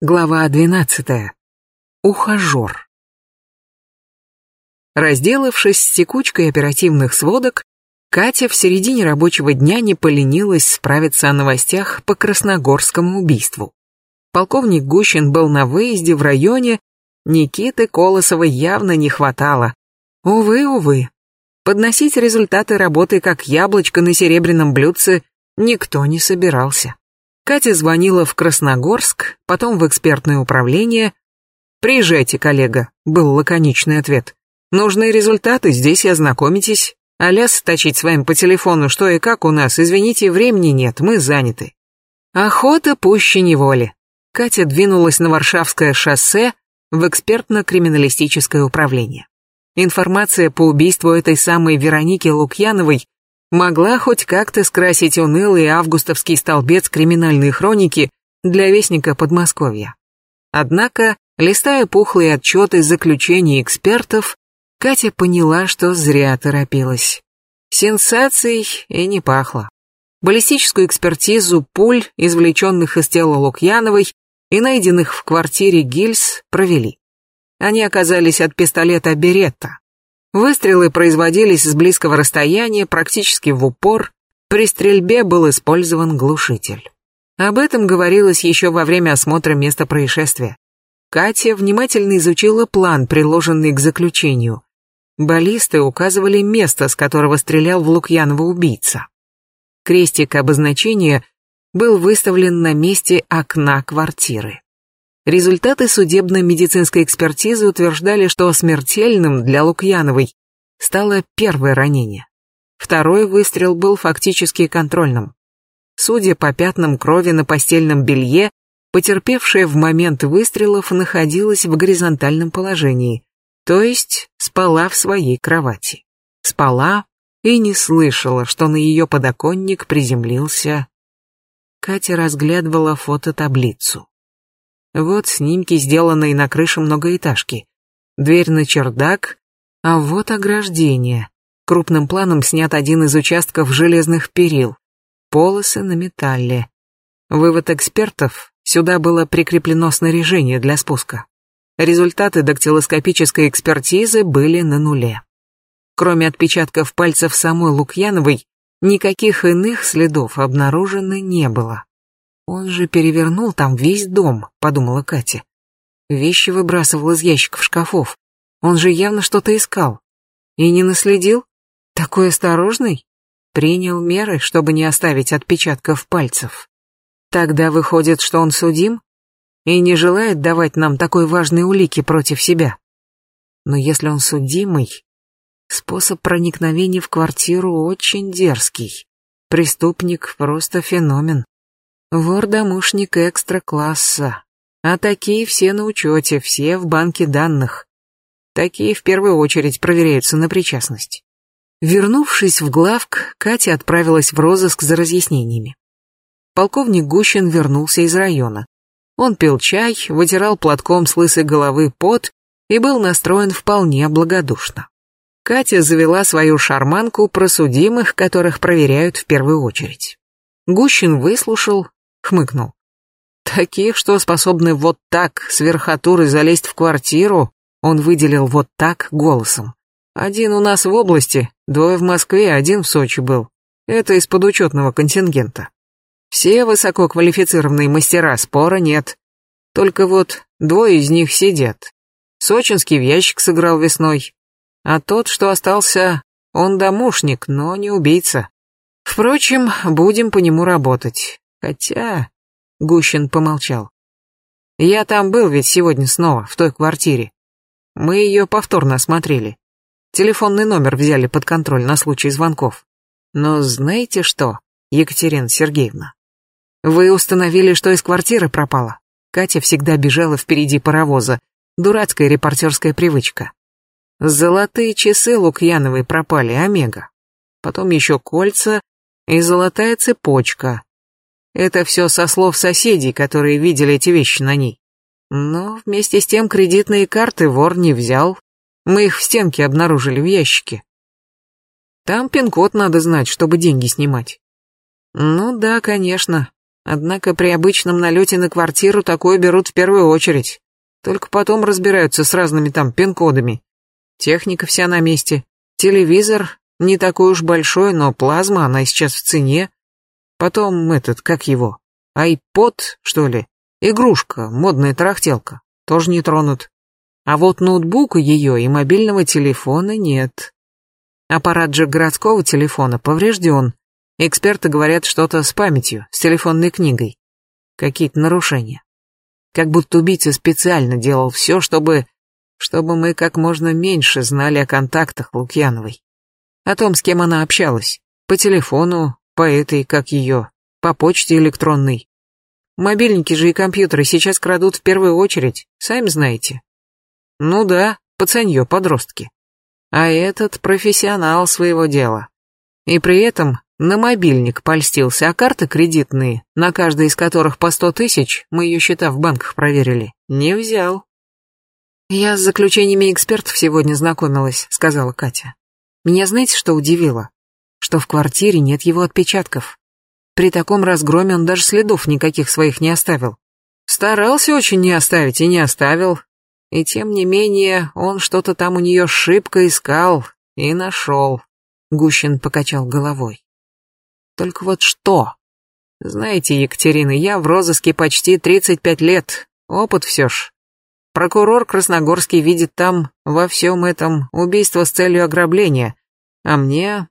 Глава 12. Ухажер. Разделавшись с текучкой оперативных сводок, Катя в середине рабочего дня не поленилась справиться о новостях по красногорскому убийству. Полковник Гущин был на выезде в районе, Никиты Колосова явно не хватало. Увы, увы. Подносить результаты работы как яблочко на серебряном блюдце никто не собирался. Катя звонила в Красногорск, потом в экспертное управление. «Приезжайте, коллега», — был лаконичный ответ. «Нужны результаты, здесь и ознакомитесь. А ляс точить с вами по телефону, что и как у нас, извините, времени нет, мы заняты». Охота пуще неволи. Катя двинулась на Варшавское шоссе в экспертно-криминалистическое управление. Информация по убийству этой самой Вероники Лукьяновой могла хоть как-то скрасить унылый августовский столбец криминальной хроники для вестника Подмосковья. Однако, листая пухлые отчеты заключений экспертов, Катя поняла, что зря торопилась. Сенсацией и не пахло. Баллистическую экспертизу пуль, извлеченных из тела Лукьяновой и найденных в квартире Гильз, провели. Они оказались от пистолета Беретта, Выстрелы производились с близкого расстояния, практически в упор. При стрельбе был использован глушитель. Об этом говорилось еще во время осмотра места происшествия. Катя внимательно изучила план, приложенный к заключению. Баллисты указывали место, с которого стрелял в Лукьянова убийца. Крестик обозначения был выставлен на месте окна квартиры. Результаты судебно-медицинской экспертизы утверждали, что смертельным для Лукьяновой стало первое ранение. Второй выстрел был фактически контрольным. Судя по пятнам крови на постельном белье, потерпевшая в момент выстрелов находилась в горизонтальном положении, то есть спала в своей кровати. Спала и не слышала, что на ее подоконник приземлился. Катя разглядывала фототаблицу. Вот снимки, сделанные на крыше многоэтажки. Дверь на чердак, а вот ограждение. Крупным планом снят один из участков железных перил. Полосы на металле. Вывод экспертов, сюда было прикреплено снаряжение для спуска. Результаты дактилоскопической экспертизы были на нуле. Кроме отпечатков пальцев самой Лукьяновой, никаких иных следов обнаружено не было. Он же перевернул там весь дом, подумала Катя. Вещи выбрасывал из ящиков шкафов. Он же явно что-то искал. И не наследил? Такой осторожный? Принял меры, чтобы не оставить отпечатков пальцев. Тогда выходит, что он судим? И не желает давать нам такой важной улики против себя. Но если он судимый, способ проникновения в квартиру очень дерзкий. Преступник просто феномен. Вор-домушник экстра-класса. А такие все на учете, все в банке данных. Такие в первую очередь проверяются на причастность. Вернувшись в главк, Катя отправилась в розыск за разъяснениями. Полковник Гущин вернулся из района. Он пил чай, вытирал платком с лысой головы пот и был настроен вполне благодушно. Катя завела свою шарманку про судимых, которых проверяют в первую очередь. Гущин выслушал, хмыкнул. Таких, что способны вот так с верхотуры залезть в квартиру, он выделил вот так голосом. Один у нас в области, двое в Москве, один в Сочи был. Это из подучетного контингента. Все высококвалифицированные мастера, спора нет. Только вот двое из них сидят. Сочинский в ящик сыграл весной. А тот, что остался, он домушник, но не убийца. Впрочем, будем по нему работать. Хотя... Гущин помолчал. Я там был ведь сегодня снова, в той квартире. Мы ее повторно осмотрели. Телефонный номер взяли под контроль на случай звонков. Но знаете что, Екатерина Сергеевна? Вы установили, что из квартиры пропала. Катя всегда бежала впереди паровоза. Дурацкая репортерская привычка. Золотые часы Лукьяновой пропали, Омега. Потом еще кольца и золотая цепочка, это все со слов соседей, которые видели эти вещи на ней. Но вместе с тем кредитные карты вор не взял. Мы их в стенке обнаружили в ящике. Там пин-код надо знать, чтобы деньги снимать. Ну да, конечно. Однако при обычном налете на квартиру такое берут в первую очередь. Только потом разбираются с разными там пин-кодами. Техника вся на месте. Телевизор не такой уж большой, но плазма, она сейчас в цене. Потом этот, как его, айпод, что ли? Игрушка, модная трахтелка. Тоже не тронут. А вот ноутбука ее и мобильного телефона нет. Аппарат же городского телефона поврежден. Эксперты говорят что-то с памятью, с телефонной книгой. Какие-то нарушения. Как будто убийца специально делал все, чтобы чтобы мы как можно меньше знали о контактах Лукьяновой. О том, с кем она общалась. По телефону, по этой, как ее, по почте электронной. Мобильники же и компьютеры сейчас крадут в первую очередь, сами знаете. Ну да, пацанье, подростки. А этот профессионал своего дела. И при этом на мобильник польстился, а карты кредитные, на каждой из которых по сто тысяч, мы ее счета в банках проверили, не взял. «Я с заключениями экспертов сегодня знакомилась», — сказала Катя. «Меня знаете, что удивило? Что в квартире нет его отпечатков. При таком разгроме он даже следов никаких своих не оставил. Старался очень не оставить и не оставил. И тем не менее, он что-то там у нее шибко искал и нашел». Гущин покачал головой. «Только вот что? Знаете, Екатерина, я в розыске почти 35 лет. Опыт все ж. Прокурор Красногорский видит там, во всем этом, убийство с целью ограбления. А мне...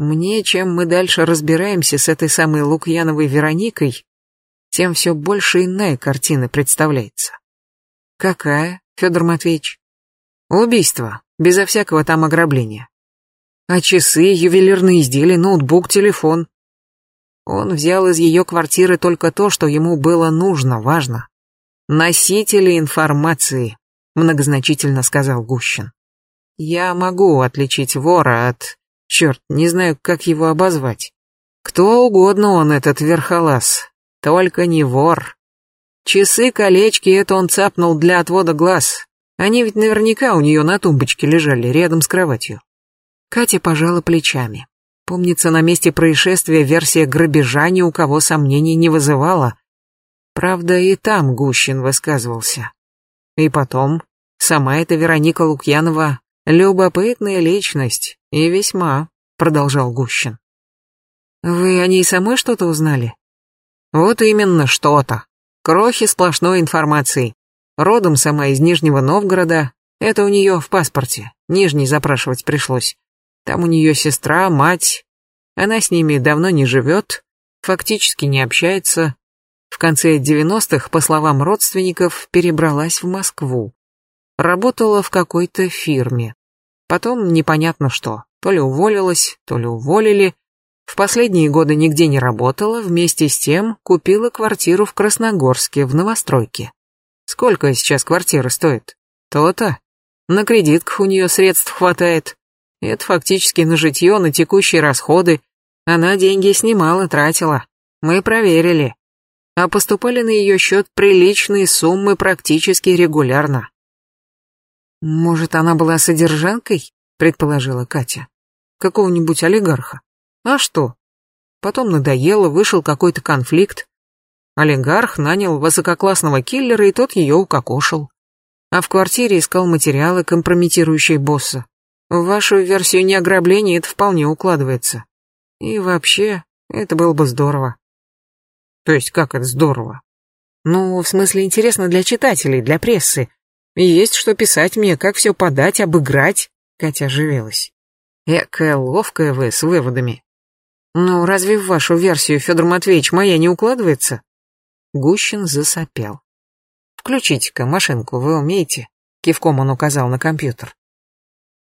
Мне, чем мы дальше разбираемся с этой самой Лукьяновой Вероникой, тем все больше иная картина представляется. Какая, Федор Матвеевич? Убийство, безо всякого там ограбления. А часы, ювелирные изделия, ноутбук, телефон. Он взял из ее квартиры только то, что ему было нужно, важно. «Носители информации», — многозначительно сказал Гущин. «Я могу отличить вора от... Черт, не знаю, как его обозвать. Кто угодно он, этот верхолаз, только не вор. Часы, колечки, это он цапнул для отвода глаз. Они ведь наверняка у нее на тумбочке лежали, рядом с кроватью». Катя пожала плечами. Помнится, на месте происшествия версия грабежа ни у кого сомнений не вызывала, Правда, и там Гущин высказывался. И потом, сама эта Вероника Лукьянова — любопытная личность, и весьма, продолжал Гущин. Вы о ней самой что-то узнали? Вот именно что-то. Крохи сплошной информации. Родом сама из Нижнего Новгорода. Это у нее в паспорте. Нижний запрашивать пришлось. Там у нее сестра, мать. Она с ними давно не живет, фактически не общается, в конце 90-х, по словам родственников, перебралась в Москву. Работала в какой-то фирме. Потом непонятно что. То ли уволилась, то ли уволили. В последние годы нигде не работала, вместе с тем купила квартиру в Красногорске, в новостройке. Сколько сейчас квартира стоит? То-то. На кредитках у нее средств хватает. Это фактически на житье, на текущие расходы. Она деньги снимала, тратила. Мы проверили а поступали на ее счет приличные суммы практически регулярно. «Может, она была содержанкой?» — предположила Катя. «Какого-нибудь олигарха. А что? Потом надоело, вышел какой-то конфликт. Олигарх нанял высококлассного киллера, и тот ее укокошил. А в квартире искал материалы, компрометирующие босса. В вашу версию не ограбления это вполне укладывается. И вообще, это было бы здорово. То есть как это здорово? Ну, в смысле интересно для читателей, для прессы. И есть что писать мне, как все подать, обыграть. Катя оживилась. Экая ловкая вы с выводами. Ну, разве в вашу версию, Федор Матвеевич, моя не укладывается? Гущин засопел. Включите-ка машинку, вы умеете? Кивком он указал на компьютер.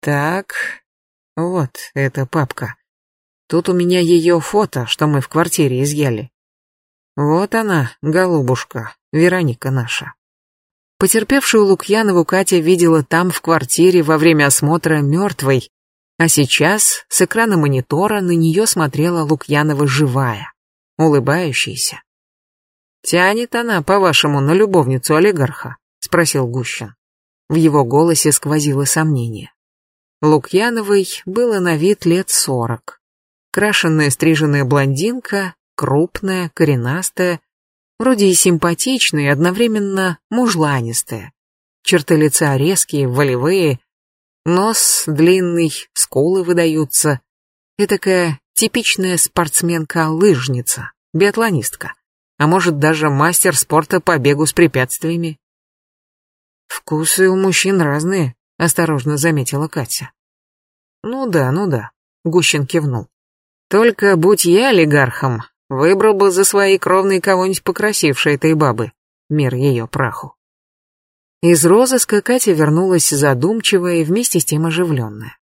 Так, вот эта папка. Тут у меня ее фото, что мы в квартире изъяли. Вот она, голубушка, Вероника наша. Потерпевшую Лукьянову Катя видела там в квартире во время осмотра мертвой, а сейчас с экрана монитора на нее смотрела Лукьянова живая, улыбающаяся. «Тянет она, по-вашему, на любовницу олигарха?» — спросил Гущин. В его голосе сквозило сомнение. Лукьяновой было на вид лет сорок. Крашенная стриженная блондинка, крупная, коренастая, вроде и симпатичная, и одновременно мужланистая. Черты лица резкие, волевые, нос длинный, скулы выдаются. И такая типичная спортсменка-лыжница, биатлонистка, а может даже мастер спорта по бегу с препятствиями. «Вкусы у мужчин разные», — осторожно заметила Катя. «Ну да, ну да», — Гущин кивнул. «Только будь я олигархом, выбрал бы за свои кровные кого-нибудь покрасивше этой бабы, мир ее праху». Из розыска Катя вернулась задумчивая и вместе с тем оживленная.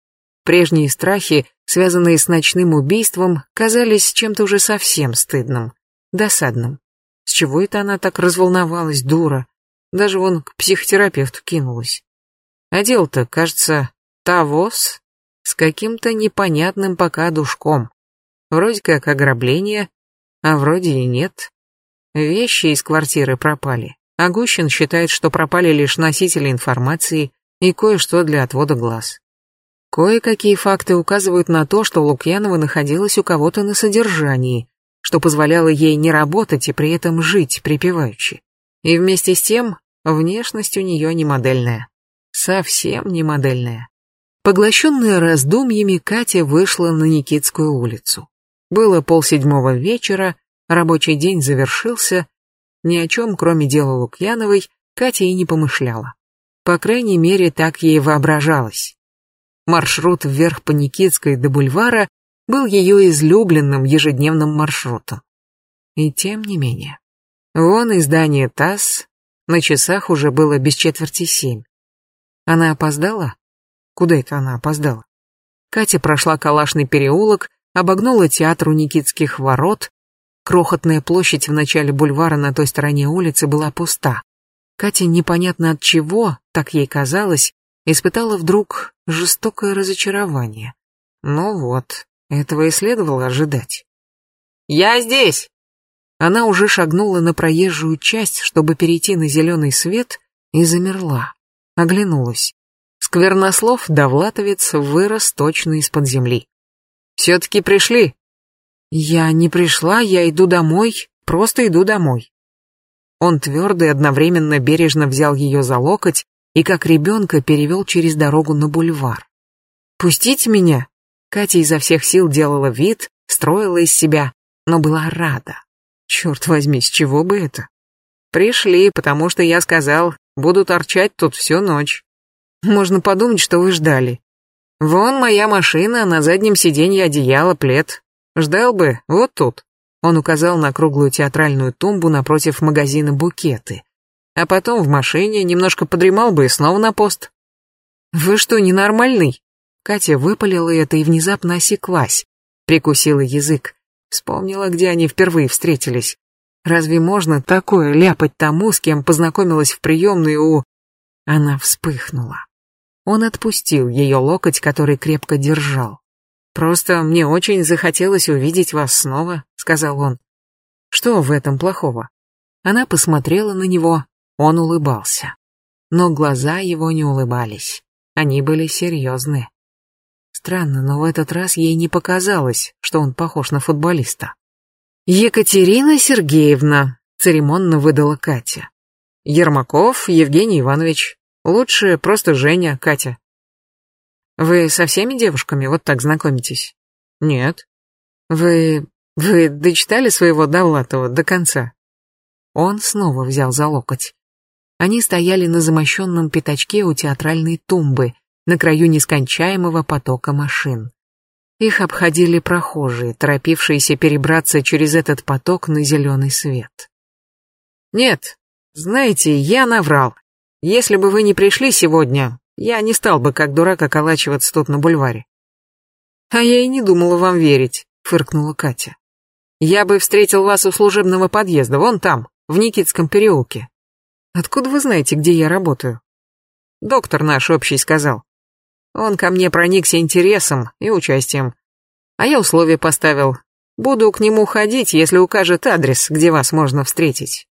Прежние страхи, связанные с ночным убийством, казались чем-то уже совсем стыдным, досадным. С чего это она так разволновалась, дура? Даже вон к психотерапевту кинулась. А дело-то, кажется, тавос с каким-то непонятным пока душком. Вроде как ограбление, а вроде и нет. Вещи из квартиры пропали. А считает, что пропали лишь носители информации и кое-что для отвода глаз. Кое-какие факты указывают на то, что Лукьянова находилась у кого-то на содержании, что позволяло ей не работать и при этом жить припеваючи. И вместе с тем, внешность у нее не модельная. Совсем не модельная. Поглощенная раздумьями, Катя вышла на Никитскую улицу. Было полседьмого вечера, рабочий день завершился, ни о чем, кроме дела Лукьяновой, Катя и не помышляла. По крайней мере, так ей воображалось. Маршрут вверх по Никитской до бульвара был ее излюбленным ежедневным маршрутом. И тем не менее. Вон и здание ТАСС, на часах уже было без четверти семь. Она опоздала? Куда это она опоздала? Катя прошла Калашный переулок, обогнула театр у Никитских ворот, Крохотная площадь в начале бульвара на той стороне улицы была пуста. Катя непонятно от чего, так ей казалось, испытала вдруг жестокое разочарование. Ну вот, этого и следовало ожидать. «Я здесь!» Она уже шагнула на проезжую часть, чтобы перейти на зеленый свет, и замерла. Оглянулась. Сквернослов Довлатовец вырос точно из-под земли. «Все-таки пришли?» «Я не пришла, я иду домой, просто иду домой». Он твердо и одновременно бережно взял ее за локоть и как ребенка перевел через дорогу на бульвар. «Пустите меня!» Катя изо всех сил делала вид, строила из себя, но была рада. Черт возьми, с чего бы это? Пришли, потому что я сказал, буду торчать тут всю ночь. Можно подумать, что вы ждали. Вон моя машина, на заднем сиденье одеяло, плед. Ждал бы, вот тут. Он указал на круглую театральную тумбу напротив магазина «Букеты». А потом в машине немножко подремал бы и снова на пост. «Вы что, ненормальный?» Катя выпалила это и внезапно осеклась. Прикусила язык. Вспомнила, где они впервые встретились. Разве можно такое ляпать тому, с кем познакомилась в приемной у... Она вспыхнула. Он отпустил ее локоть, который крепко держал. «Просто мне очень захотелось увидеть вас снова», — сказал он. «Что в этом плохого?» Она посмотрела на него, он улыбался. Но глаза его не улыбались, они были серьезны. Странно, но в этот раз ей не показалось, что он похож на футболиста. «Екатерина Сергеевна», — церемонно выдала Катя. «Ермаков Евгений Иванович. Лучше просто Женя, Катя». Вы со всеми девушками вот так знакомитесь? Нет. Вы... вы дочитали своего Довлатова до конца? Он снова взял за локоть. Они стояли на замощенном пятачке у театральной тумбы, на краю нескончаемого потока машин. Их обходили прохожие, торопившиеся перебраться через этот поток на зеленый свет. «Нет, знаете, я наврал. Если бы вы не пришли сегодня, я не стал бы как дурак околачиваться тут на бульваре. А я и не думала вам верить, фыркнула Катя. Я бы встретил вас у служебного подъезда, вон там, в Никитском переулке. Откуда вы знаете, где я работаю? Доктор наш общий сказал. Он ко мне проникся интересом и участием. А я условия поставил. Буду к нему ходить, если укажет адрес, где вас можно встретить.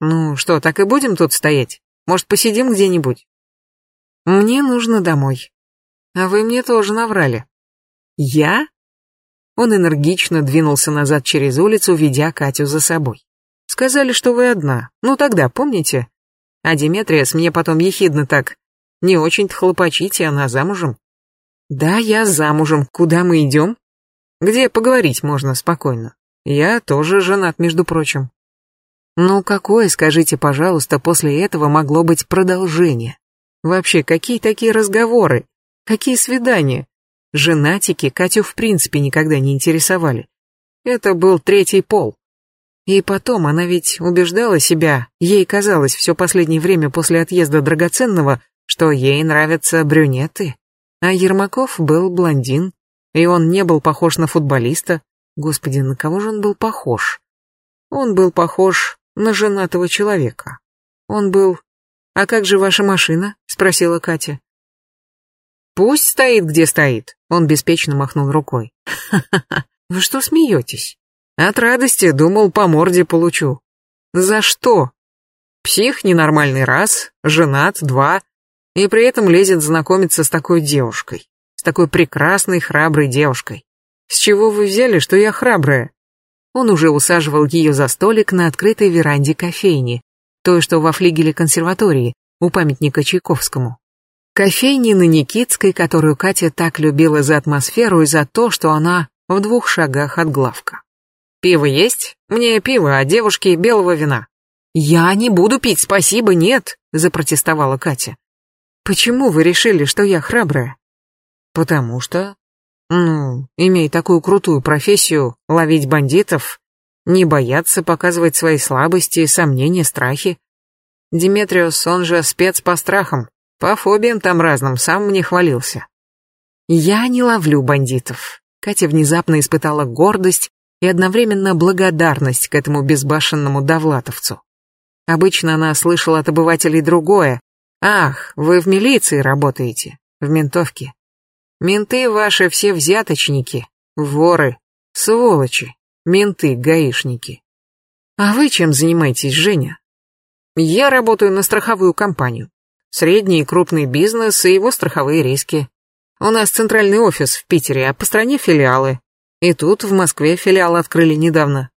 Ну что, так и будем тут стоять? Может, посидим где-нибудь? Мне нужно домой. А вы мне тоже наврали. Я? Он энергично двинулся назад через улицу, ведя Катю за собой. «Сказали, что вы одна. Ну тогда, помните? А Диметриас мне потом ехидно так. Не очень-то хлопочите, она замужем». «Да, я замужем. Куда мы идем?» «Где поговорить можно спокойно. Я тоже женат, между прочим». «Ну какое, скажите, пожалуйста, после этого могло быть продолжение? Вообще, какие такие разговоры? Какие свидания? Женатики Катю в принципе никогда не интересовали. Это был третий пол. И потом она ведь убеждала себя, ей казалось все последнее время после отъезда драгоценного, что ей нравятся брюнеты. А Ермаков был блондин, и он не был похож на футболиста. Господи, на кого же он был похож? Он был похож на женатого человека. Он был... «А как же ваша машина?» — спросила Катя. Пусть стоит, где стоит. Он беспечно махнул рукой. Ха-ха-ха. Вы что смеетесь? От радости думал, по морде получу. За что? Псих ненормальный раз, женат два, и при этом лезет знакомиться с такой девушкой. С такой прекрасной, храброй девушкой. С чего вы взяли, что я храбрая? Он уже усаживал ее за столик на открытой веранде кофейни, той, что во флигеле консерватории, у памятника Чайковскому. Кофейни на Никитской, которую Катя так любила за атмосферу и за то, что она в двух шагах от главка. «Пиво есть? Мне пиво, а девушке белого вина». «Я не буду пить, спасибо, нет», — запротестовала Катя. «Почему вы решили, что я храбрая?» «Потому что...» «Ну, имея такую крутую профессию, ловить бандитов, не бояться показывать свои слабости, сомнения, страхи. Диметриус, он же спец по страхам, по фобиям там разным, сам мне хвалился. Я не ловлю бандитов. Катя внезапно испытала гордость и одновременно благодарность к этому безбашенному довлатовцу. Обычно она слышала от обывателей другое. «Ах, вы в милиции работаете, в ментовке. Менты ваши все взяточники, воры, сволочи, менты, гаишники. А вы чем занимаетесь, Женя?» «Я работаю на страховую компанию средний и крупный бизнес и его страховые риски. У нас центральный офис в Питере, а по стране филиалы. И тут в Москве филиал открыли недавно.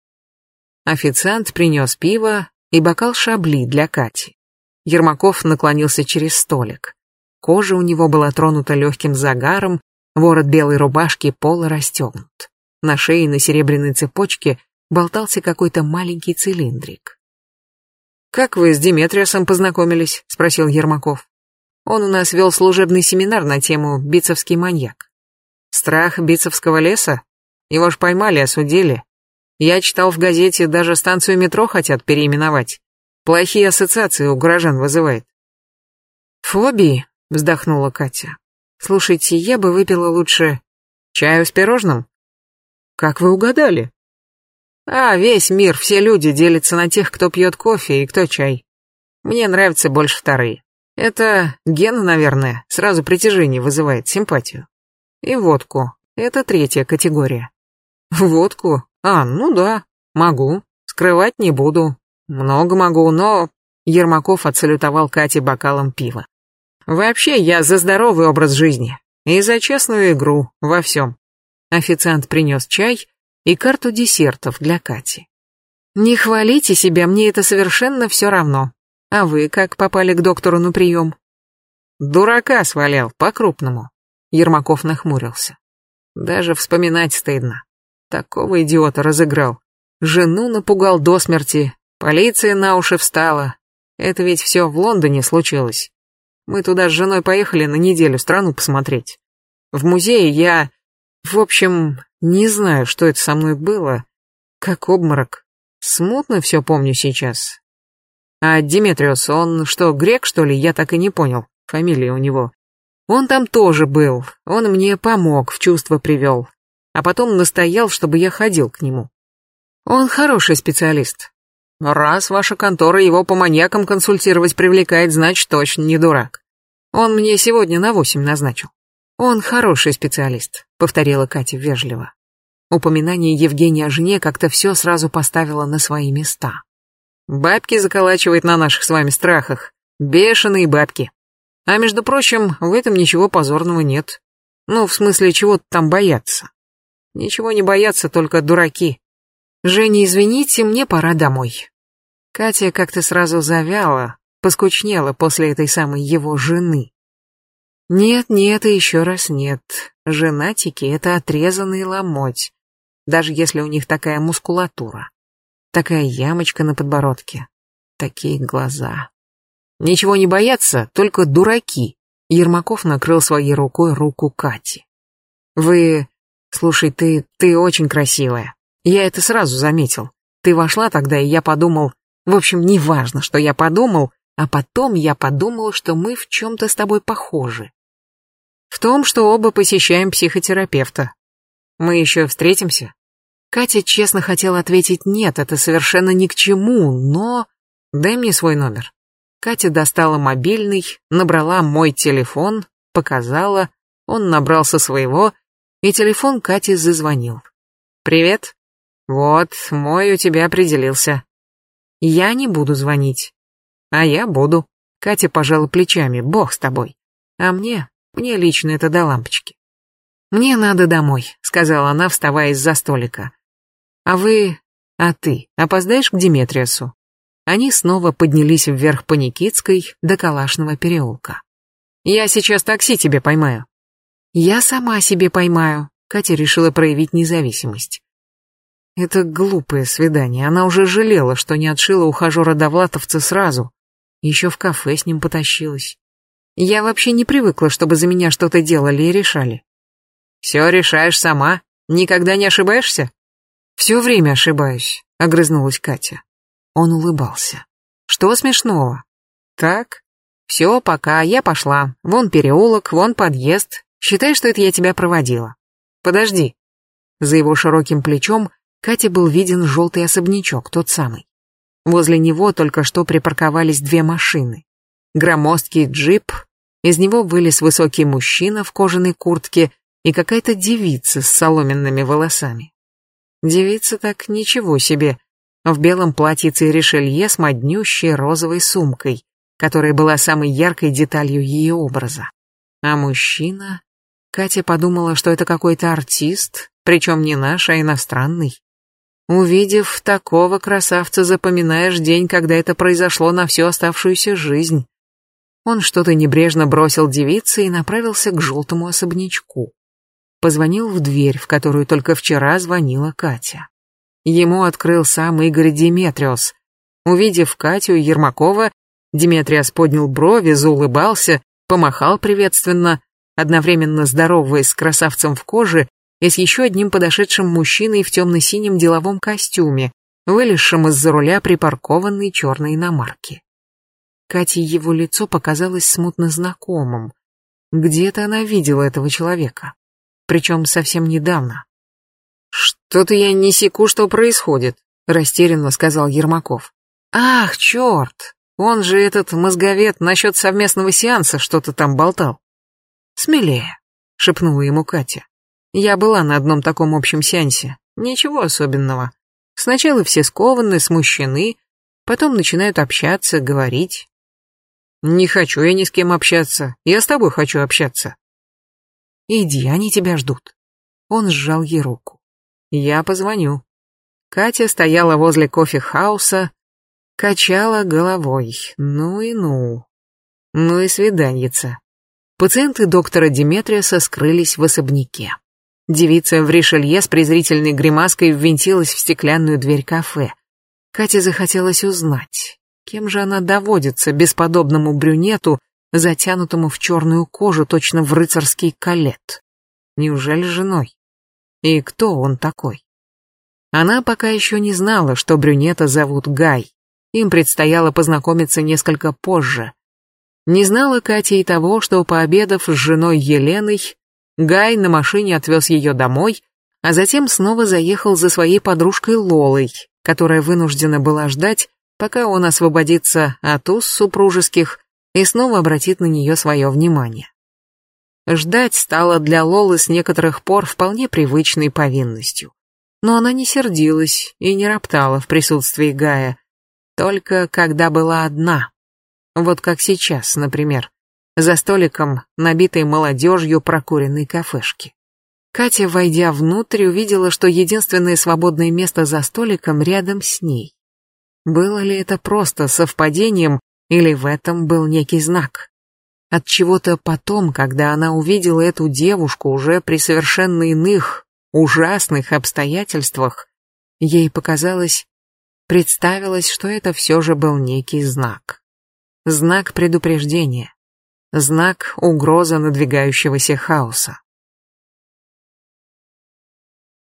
Официант принес пиво и бокал шабли для Кати. Ермаков наклонился через столик. Кожа у него была тронута легким загаром, ворот белой рубашки пола расстегнут. На шее на серебряной цепочке болтался какой-то маленький цилиндрик. «Как вы с Диметриосом познакомились?» — спросил Ермаков. «Он у нас вел служебный семинар на тему «Бицевский маньяк». Страх Бицевского леса? Его ж поймали, осудили. Я читал в газете, даже станцию метро хотят переименовать. Плохие ассоциации у горожан вызывает». «Фобии?» — вздохнула Катя. «Слушайте, я бы выпила лучше чаю с пирожным». «Как вы угадали?» А весь мир, все люди делятся на тех, кто пьет кофе и кто чай. Мне нравятся больше вторые. Это ген, наверное, сразу притяжение вызывает, симпатию. И водку. Это третья категория. Водку? А, ну да, могу. Скрывать не буду. Много могу, но... Ермаков отсалютовал Кате бокалом пива. Вообще, я за здоровый образ жизни. И за честную игру во всем. Официант принес чай, и карту десертов для Кати. Не хвалите себя, мне это совершенно все равно. А вы как попали к доктору на прием? Дурака свалял, по-крупному. Ермаков нахмурился. Даже вспоминать стыдно. Такого идиота разыграл. Жену напугал до смерти, полиция на уши встала. Это ведь все в Лондоне случилось. Мы туда с женой поехали на неделю страну посмотреть. В музее я... В общем, не знаю, что это со мной было. Как обморок. Смутно все помню сейчас. А Диметриос, он что, грек, что ли? Я так и не понял. Фамилия у него. Он там тоже был. Он мне помог, в чувство привел. А потом настоял, чтобы я ходил к нему. Он хороший специалист. Раз ваша контора его по маньякам консультировать привлекает, значит, точно не дурак. Он мне сегодня на восемь назначил. «Он хороший специалист», — повторила Катя вежливо. Упоминание Евгения о жене как-то все сразу поставило на свои места. «Бабки заколачивает на наших с вами страхах. Бешеные бабки. А между прочим, в этом ничего позорного нет. Ну, в смысле, чего-то там бояться. Ничего не боятся только дураки. Женя, извините, мне пора домой. Катя как-то сразу завяла, поскучнела после этой самой его жены. Нет, нет и еще раз нет. Женатики — это отрезанный ломоть, даже если у них такая мускулатура. Такая ямочка на подбородке. Такие глаза. Ничего не боятся, только дураки. Ермаков накрыл своей рукой руку Кати. Вы... Слушай, ты... ты очень красивая. Я это сразу заметил. Ты вошла тогда, и я подумал... В общем, неважно, что я подумал, а потом я подумал, что мы в чем-то с тобой похожи. В том, что оба посещаем психотерапевта. Мы еще встретимся? Катя честно хотела ответить «нет, это совершенно ни к чему», но... Дай мне свой номер. Катя достала мобильный, набрала мой телефон, показала, он набрал со своего, и телефон Кати зазвонил. «Привет. Вот, мой у тебя определился. Я не буду звонить. А я буду. Катя пожала плечами, бог с тобой. А мне, мне лично это до лампочки. Мне надо домой, сказала она, вставая из-за столика. А вы, а ты, опоздаешь к Диметриасу? Они снова поднялись вверх по Никитской до Калашного переулка. Я сейчас такси тебе поймаю. Я сама себе поймаю. Катя решила проявить независимость. Это глупое свидание. Она уже жалела, что не отшила ухажера Довлатовца сразу. Еще в кафе с ним потащилась. Я вообще не привыкла, чтобы за меня что-то делали и решали. Все решаешь сама? Никогда не ошибаешься? Все время ошибаюсь, огрызнулась Катя. Он улыбался. Что смешного? Так? Все, пока, я пошла. Вон переулок, вон подъезд. Считай, что это я тебя проводила. Подожди. За его широким плечом Кате был виден желтый особнячок, тот самый. Возле него только что припарковались две машины. Громоздкий джип, из него вылез высокий мужчина в кожаной куртке и какая-то девица с соломенными волосами. Девица так ничего себе, в белом платьице решелье с моднющей розовой сумкой, которая была самой яркой деталью ее образа. А мужчина... Катя подумала, что это какой-то артист, причем не наш, а иностранный. Увидев такого красавца, запоминаешь день, когда это произошло на всю оставшуюся жизнь. Он что-то небрежно бросил девице и направился к желтому особнячку. Позвонил в дверь, в которую только вчера звонила Катя. Ему открыл сам Игорь Диметриос. Увидев Катю Ермакова, Диметриос поднял брови, заулыбался, помахал приветственно, одновременно здороваясь с красавцем в коже и с еще одним подошедшим мужчиной в темно-синем деловом костюме, вылезшим из-за руля припаркованной черной иномарки. Кате его лицо показалось смутно знакомым. Где-то она видела этого человека. Причем совсем недавно. «Что-то я не секу, что происходит», — растерянно сказал Ермаков. «Ах, черт! Он же этот мозговед насчет совместного сеанса что-то там болтал». «Смелее», — шепнула ему Катя. Я была на одном таком общем сеансе. Ничего особенного. Сначала все скованы, смущены, потом начинают общаться, говорить. Не хочу я ни с кем общаться. Я с тобой хочу общаться. Иди, они тебя ждут. Он сжал ей руку. Я позвоню. Катя стояла возле кофе-хауса, качала головой. Ну и ну. Ну и свиданьица. Пациенты доктора Диметриаса скрылись в особняке. Девица в решелье с презрительной гримаской ввинтилась в стеклянную дверь кафе. Кате захотелось узнать, кем же она доводится бесподобному брюнету, затянутому в черную кожу точно в рыцарский калет. Неужели женой? И кто он такой? Она пока еще не знала, что брюнета зовут Гай. Им предстояло познакомиться несколько позже. Не знала Катя и того, что, пообедав с женой Еленой, Гай на машине отвез ее домой, а затем снова заехал за своей подружкой Лолой, которая вынуждена была ждать, пока он освободится от уз супружеских и снова обратит на нее свое внимание. Ждать стало для Лолы с некоторых пор вполне привычной повинностью. Но она не сердилась и не роптала в присутствии Гая, только когда была одна. Вот как сейчас, например за столиком, набитой молодежью прокуренной кафешки. Катя, войдя внутрь, увидела, что единственное свободное место за столиком рядом с ней. Было ли это просто совпадением, или в этом был некий знак? От чего-то потом, когда она увидела эту девушку уже при совершенно иных, ужасных обстоятельствах, ей показалось, представилось, что это все же был некий знак. Знак предупреждения. Знак угрозы надвигающегося хаоса.